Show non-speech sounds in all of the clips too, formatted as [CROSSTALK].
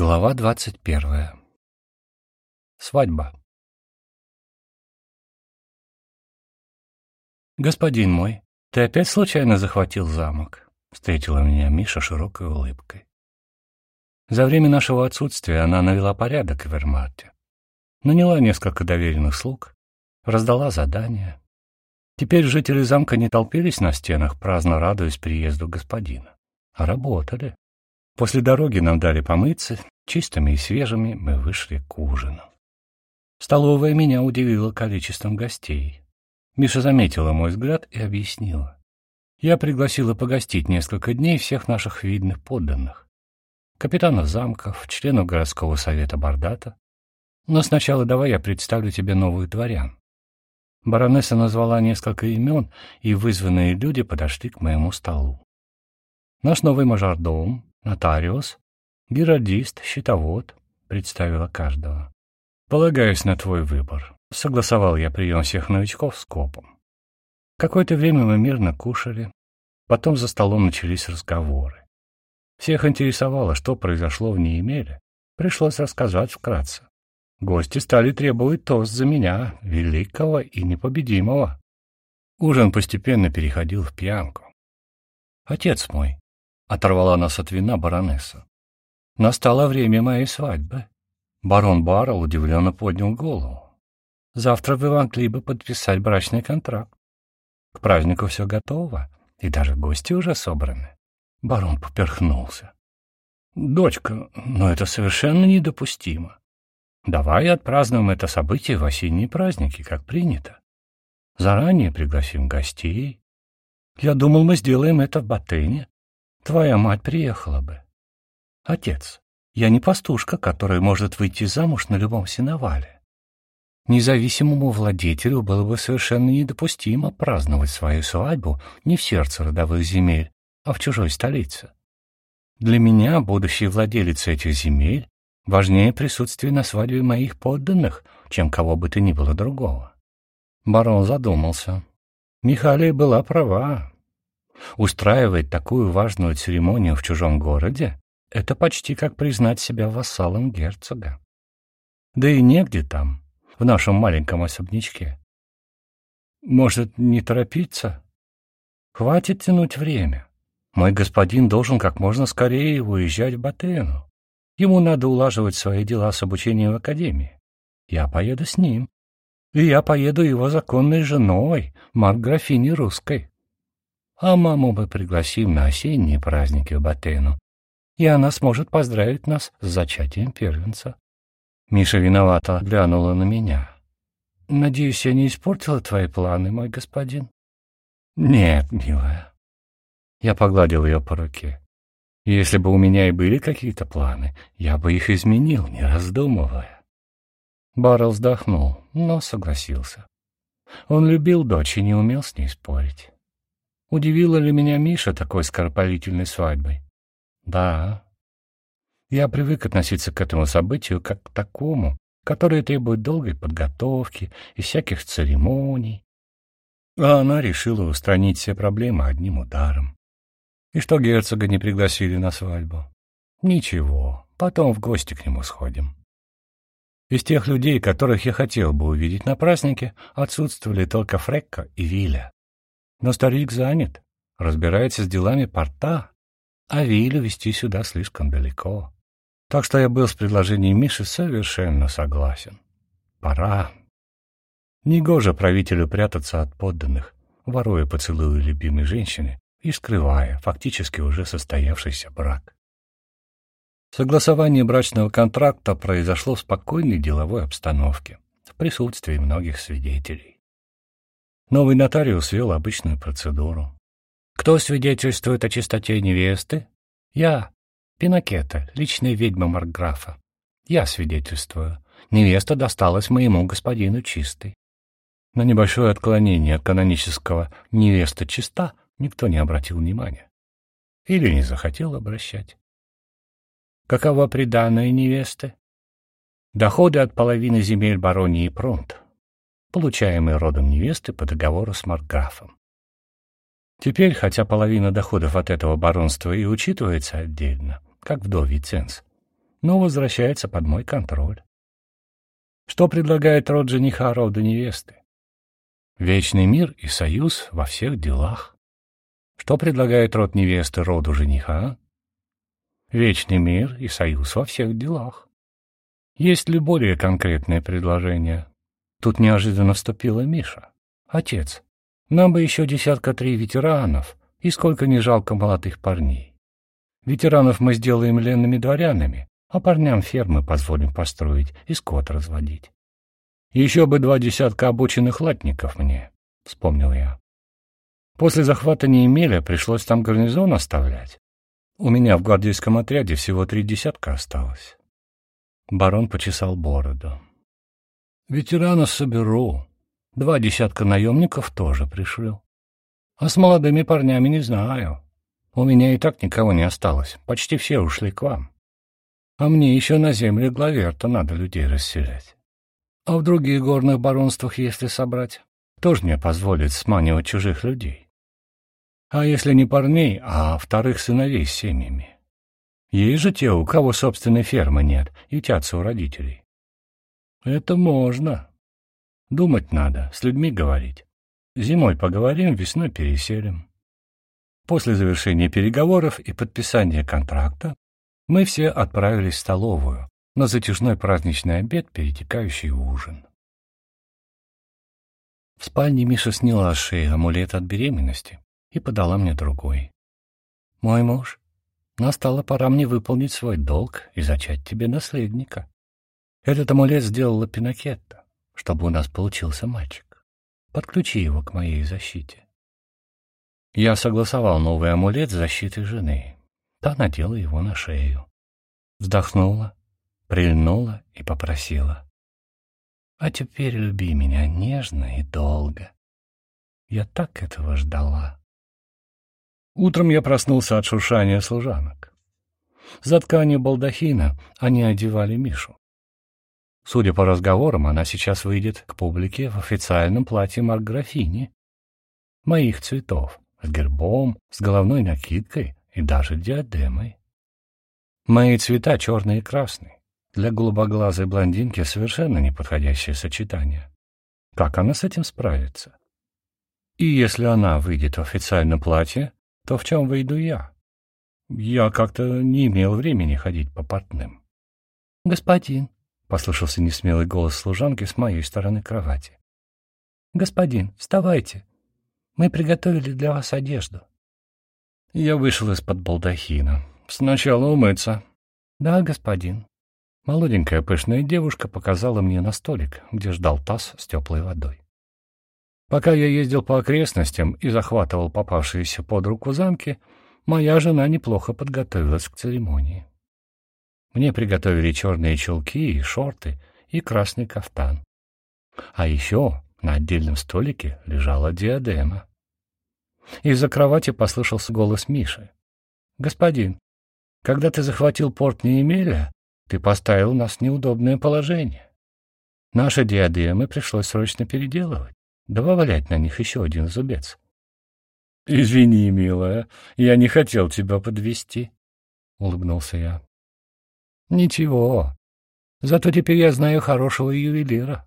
Глава двадцать первая. Свадьба. «Господин мой, ты опять случайно захватил замок?» — встретила меня Миша широкой улыбкой. За время нашего отсутствия она навела порядок в Вермарте. Наняла несколько доверенных слуг, раздала задания. Теперь жители замка не толпились на стенах, праздно радуясь приезду господина, а работали. После дороги нам дали помыться, чистыми и свежими мы вышли к ужину. Столовая меня удивила количеством гостей. Миша заметила мой взгляд и объяснила. Я пригласила погостить несколько дней всех наших видных подданных. Капитанов замков, членов городского совета Бардата. Но сначала давай я представлю тебе новую дворян. Баронесса назвала несколько имен, и вызванные люди подошли к моему столу. Наш новый мажордом, нотариус, геральдист, счетовод, представила каждого. Полагаюсь на твой выбор. Согласовал я прием всех новичков с копом. Какое-то время мы мирно кушали, потом за столом начались разговоры. Всех интересовало, что произошло в Неемеле. Пришлось рассказать вкратце. Гости стали требовать тост за меня, великого и непобедимого. Ужин постепенно переходил в пьянку. «Отец мой», Оторвала нас от вина баронесса. Настало время моей свадьбы. Барон Баррелл удивленно поднял голову. Завтра вы могли бы подписать брачный контракт. К празднику все готово, и даже гости уже собраны. Барон поперхнулся. «Дочка, но это совершенно недопустимо. Давай отпразднуем это событие в осенние праздники, как принято. Заранее пригласим гостей. Я думал, мы сделаем это в Батыне. Твоя мать приехала бы. Отец, я не пастушка, которая может выйти замуж на любом сеновале. Независимому владетелю было бы совершенно недопустимо праздновать свою свадьбу не в сердце родовых земель, а в чужой столице. Для меня, будущий владелец этих земель, важнее присутствие на свадьбе моих подданных, чем кого бы то ни было другого. Барон задумался. Михалия была права. Устраивать такую важную церемонию в чужом городе — это почти как признать себя вассалом герцога. Да и негде там, в нашем маленьком особнячке. Может, не торопиться? Хватит тянуть время. Мой господин должен как можно скорее уезжать в Батену. Ему надо улаживать свои дела с обучением в академии. Я поеду с ним. И я поеду его законной женой, маг-графини русской. А маму мы пригласим на осенние праздники в Батену, и она сможет поздравить нас с зачатием первенца. Миша виновато глянула на меня. «Надеюсь, я не испортила твои планы, мой господин?» «Нет, милая». Я погладил ее по руке. «Если бы у меня и были какие-то планы, я бы их изменил, не раздумывая». Баррел вздохнул, но согласился. Он любил дочь и не умел с ней спорить. Удивила ли меня Миша такой скоропалительной свадьбой? Да. Я привык относиться к этому событию как к такому, которое требует долгой подготовки и всяких церемоний. А она решила устранить все проблемы одним ударом. И что герцога не пригласили на свадьбу? Ничего, потом в гости к нему сходим. Из тех людей, которых я хотел бы увидеть на празднике, отсутствовали только Фрекка и Виля. Но старик занят, разбирается с делами порта, а Вилю вести сюда слишком далеко. Так что я был с предложением Миши совершенно согласен. Пора. Негоже правителю прятаться от подданных, воруя поцелуи любимой женщины и скрывая фактически уже состоявшийся брак. Согласование брачного контракта произошло в спокойной деловой обстановке, в присутствии многих свидетелей. Новый нотариус вел обычную процедуру. «Кто свидетельствует о чистоте невесты?» «Я. Пинакета, личная ведьма Маркграфа. Я свидетельствую. Невеста досталась моему господину чистой». На небольшое отклонение от канонического «невеста чиста» никто не обратил внимания. Или не захотел обращать. Какова приданная невесты? Доходы от половины земель баронии Пронт, получаемые родом невесты по договору с Маркграфом. Теперь, хотя половина доходов от этого баронства и учитывается отдельно, как вдовий ценз, но возвращается под мой контроль. Что предлагает род жениха рода невесты? Вечный мир и союз во всех делах. Что предлагает род невесты роду жениха? Вечный мир и союз во всех делах. Есть ли более конкретное предложение? Тут неожиданно вступила Миша. Отец, нам бы еще десятка три ветеранов, и сколько не жалко молодых парней. Ветеранов мы сделаем ленными дворянами, а парням фермы позволим построить и скот разводить. Еще бы два десятка обученных латников мне, — вспомнил я. После захвата Неемеля пришлось там гарнизон оставлять. У меня в гвардейском отряде всего три десятка осталось. Барон почесал бороду. Ветеранов соберу. Два десятка наемников тоже пришлю. А с молодыми парнями не знаю. У меня и так никого не осталось. Почти все ушли к вам. А мне еще на земле Главерта надо людей расселять. А в других горных баронствах, если собрать, тоже мне позволит сманивать чужих людей. А если не парней, а вторых сыновей с семьями? Есть же те, у кого собственной фермы нет, ютятся у родителей. Это можно. Думать надо, с людьми говорить. Зимой поговорим, весной переселим. После завершения переговоров и подписания контракта мы все отправились в столовую на затяжной праздничный обед, перетекающий в ужин. В спальне Миша сняла с шеи амулет от беременности и подала мне другой. «Мой муж, настала пора мне выполнить свой долг и зачать тебе наследника. Этот амулет сделала Пинокетта, чтобы у нас получился мальчик. Подключи его к моей защите». Я согласовал новый амулет с защитой жены. Та надела его на шею. Вздохнула, прильнула и попросила. «А теперь люби меня нежно и долго. Я так этого ждала». Утром я проснулся от шуршания служанок. За тканью балдахина они одевали Мишу. Судя по разговорам, она сейчас выйдет к публике в официальном платье Марк-графини. Моих цветов, с гербом, с головной накидкой и даже диадемой. Мои цвета черные и красные. Для голубоглазой блондинки совершенно неподходящее сочетание. Как она с этим справится? И если она выйдет в официальном платье, то в чем выйду я? Я как-то не имел времени ходить по портным. «Господин», — послышался несмелый голос служанки с моей стороны кровати. «Господин, вставайте. Мы приготовили для вас одежду». Я вышел из-под балдахина. Сначала умыться. Да, господин. Молоденькая пышная девушка показала мне на столик, где ждал таз с теплой водой. Пока я ездил по окрестностям и захватывал попавшиеся под руку замки, моя жена неплохо подготовилась к церемонии. Мне приготовили черные чулки и шорты и красный кафтан. А еще на отдельном столике лежала диадема. Из-за кровати послышался голос Миши. «Господин, когда ты захватил порт Неемеля, ты поставил нас в неудобное положение. Наши диадемы пришлось срочно переделывать, добавлять на них еще один зубец». «Извини, милая, я не хотел тебя подвести, улыбнулся я. «Ничего. Зато теперь я знаю хорошего ювелира,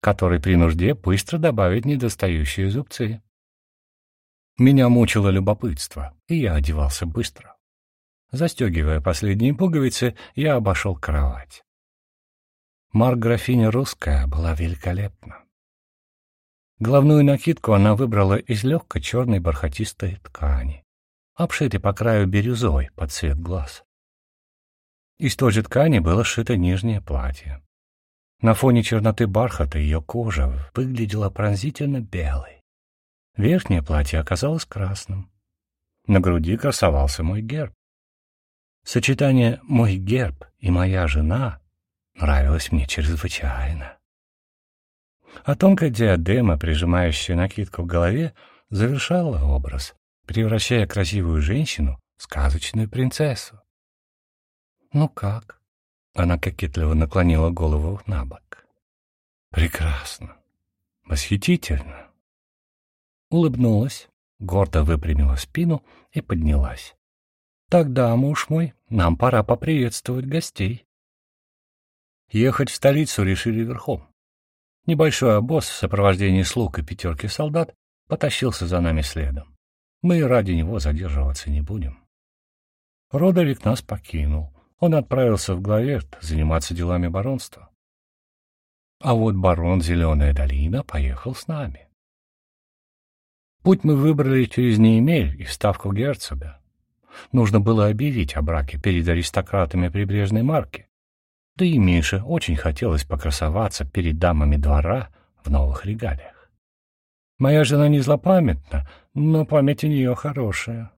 который при нужде быстро добавит недостающие зубцы». Меня мучило любопытство, и я одевался быстро. Застегивая последние пуговицы, я обошел кровать. Марк-графиня русская была великолепна. Главную накидку она выбрала из легкой черной бархатистой ткани, обшитой по краю бирюзой под цвет глаз. Из той же ткани было сшито нижнее платье. На фоне черноты бархата ее кожа выглядела пронзительно белой. Верхнее платье оказалось красным. На груди красовался мой герб. Сочетание «мой герб» и «моя жена» нравилось мне чрезвычайно. А тонкая диадема, прижимающая накидку в голове, завершала образ, превращая красивую женщину в сказочную принцессу. «Ну как?» — она кокетливо наклонила голову на бок. «Прекрасно. Восхитительно улыбнулась, гордо выпрямила спину и поднялась. «Тогда, муж мой, нам пора поприветствовать гостей». Ехать в столицу решили верхом. Небольшой обоз в сопровождении слуг и пятерки солдат потащился за нами следом. Мы ради него задерживаться не будем. Родовик нас покинул. Он отправился в Главерт заниматься делами баронства. А вот барон Зеленая долина поехал с нами. Путь мы выбрали через Неемель и ставку герцога. Нужно было объявить о браке перед аристократами прибрежной марки. Да и Мише очень хотелось покрасоваться перед дамами двора в новых регалиях. Моя жена не злопамятна, но память у нее хорошая.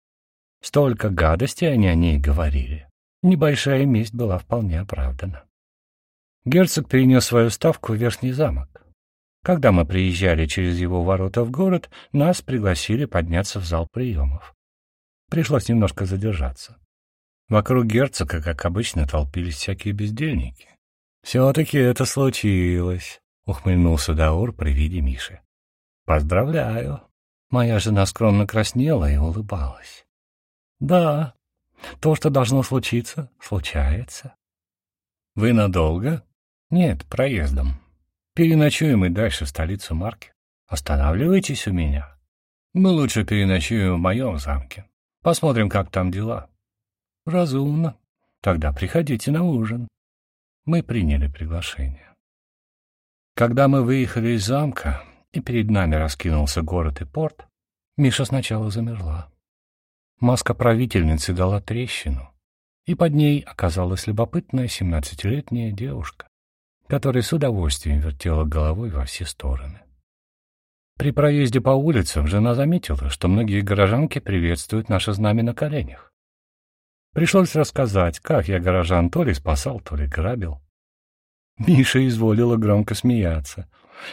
Столько гадости они о ней говорили. Небольшая месть была вполне оправдана. Герцог перенес свою ставку в Верхний замок. Когда мы приезжали через его ворота в город, нас пригласили подняться в зал приемов. Пришлось немножко задержаться. Вокруг герцога, как обычно, толпились всякие бездельники. «Все-таки это случилось», — ухмыльнулся Даур при виде Миши. «Поздравляю». Моя жена скромно краснела и улыбалась. «Да, то, что должно случиться, случается». «Вы надолго?» «Нет, проездом. Переночуем и дальше в столицу Марки. Останавливайтесь у меня. Мы лучше переночуем в моем замке. Посмотрим, как там дела». Разумно. Тогда приходите на ужин. Мы приняли приглашение. Когда мы выехали из замка, и перед нами раскинулся город и порт, Миша сначала замерла. Маска правительницы дала трещину, и под ней оказалась любопытная семнадцатилетняя девушка, которая с удовольствием вертела головой во все стороны. При проезде по улицам жена заметила, что многие горожанки приветствуют наше знамя на коленях. Пришлось рассказать, как я горожан то ли спасал, то ли грабил. Миша изволила громко смеяться.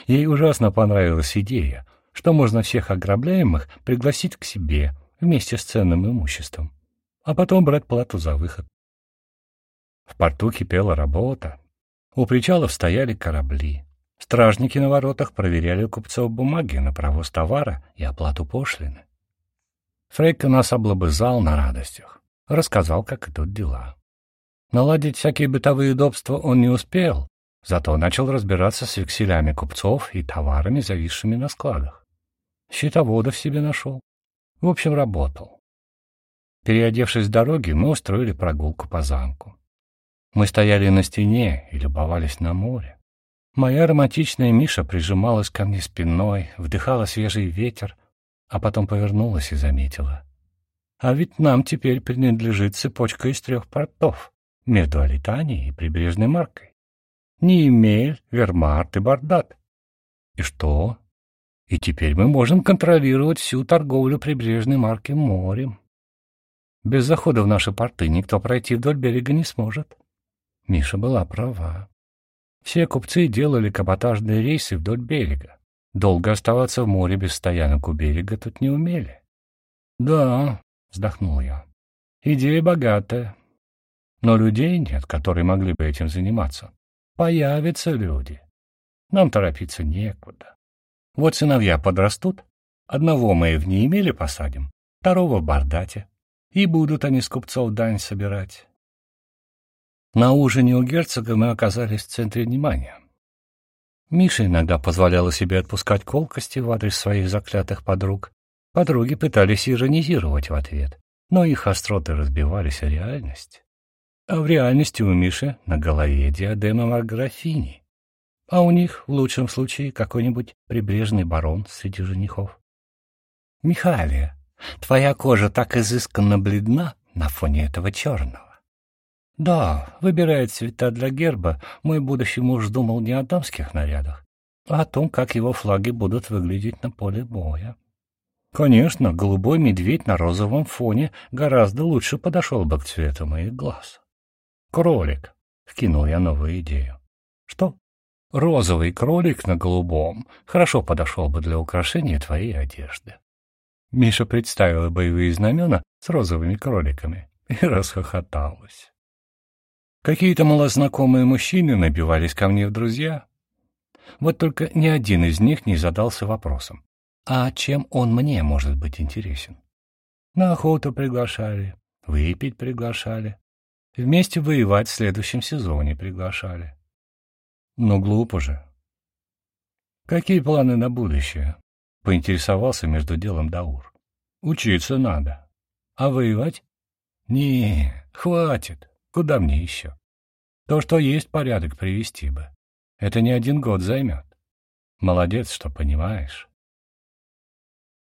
Ей ужасно понравилась идея, что можно всех ограбляемых пригласить к себе вместе с ценным имуществом, а потом брать плату за выход. В порту кипела работа. У причалов стояли корабли. Стражники на воротах проверяли купцов бумаги на провоз товара и оплату пошлины. Фрейка нас облобызал на радостях рассказал, как идут дела. Наладить всякие бытовые удобства он не успел, зато начал разбираться с векселями купцов и товарами, зависшими на складах. Счетоводов себе нашел. В общем, работал. Переодевшись с дороги, мы устроили прогулку по замку. Мы стояли на стене и любовались на море. Моя романтичная Миша прижималась ко мне спиной, вдыхала свежий ветер, а потом повернулась и заметила. А ведь нам теперь принадлежит цепочка из трех портов между Алитанией и прибрежной маркой. Неемель, Вермарт и Бардат. И что? И теперь мы можем контролировать всю торговлю прибрежной марки морем. Без захода в наши порты никто пройти вдоль берега не сможет. Миша была права. Все купцы делали каботажные рейсы вдоль берега. Долго оставаться в море без стоянок у берега тут не умели. Да, — вздохнул я. «Идея богатая. Но людей нет, которые могли бы этим заниматься. Появятся люди. Нам торопиться некуда. Вот сыновья подрастут, одного мы в Неемеле посадим, второго в Бардате, и будут они с купцов дань собирать». На ужине у герцога мы оказались в центре внимания. Миша иногда позволяла себе отпускать колкости в адрес своих заклятых подруг, Подруги пытались иронизировать в ответ, но их остроты разбивались о реальность. А в реальности у Миши на голове диадема Марграфини, а у них, в лучшем случае, какой-нибудь прибрежный барон среди женихов. «Михалия, твоя кожа так изысканно бледна на фоне этого черного». «Да, выбирая цвета для герба, мой будущий муж думал не о дамских нарядах, а о том, как его флаги будут выглядеть на поле боя. Конечно, голубой медведь на розовом фоне гораздо лучше подошел бы к цвету моих глаз. Кролик. Вкинул я новую идею. Что? Розовый кролик на голубом хорошо подошел бы для украшения твоей одежды. Миша представила боевые знамена с розовыми кроликами и [LAUGHS] расхохоталась. Какие-то малознакомые мужчины набивались ко мне в друзья. Вот только ни один из них не задался вопросом, а чем он мне может быть интересен? На охоту приглашали, выпить приглашали, вместе воевать в следующем сезоне приглашали. Ну, глупо же. Какие планы на будущее? Поинтересовался между делом Даур. Учиться надо. А воевать? Не, хватит. Куда мне еще? То, что есть порядок, привести бы. Это не один год займет. Молодец, что понимаешь.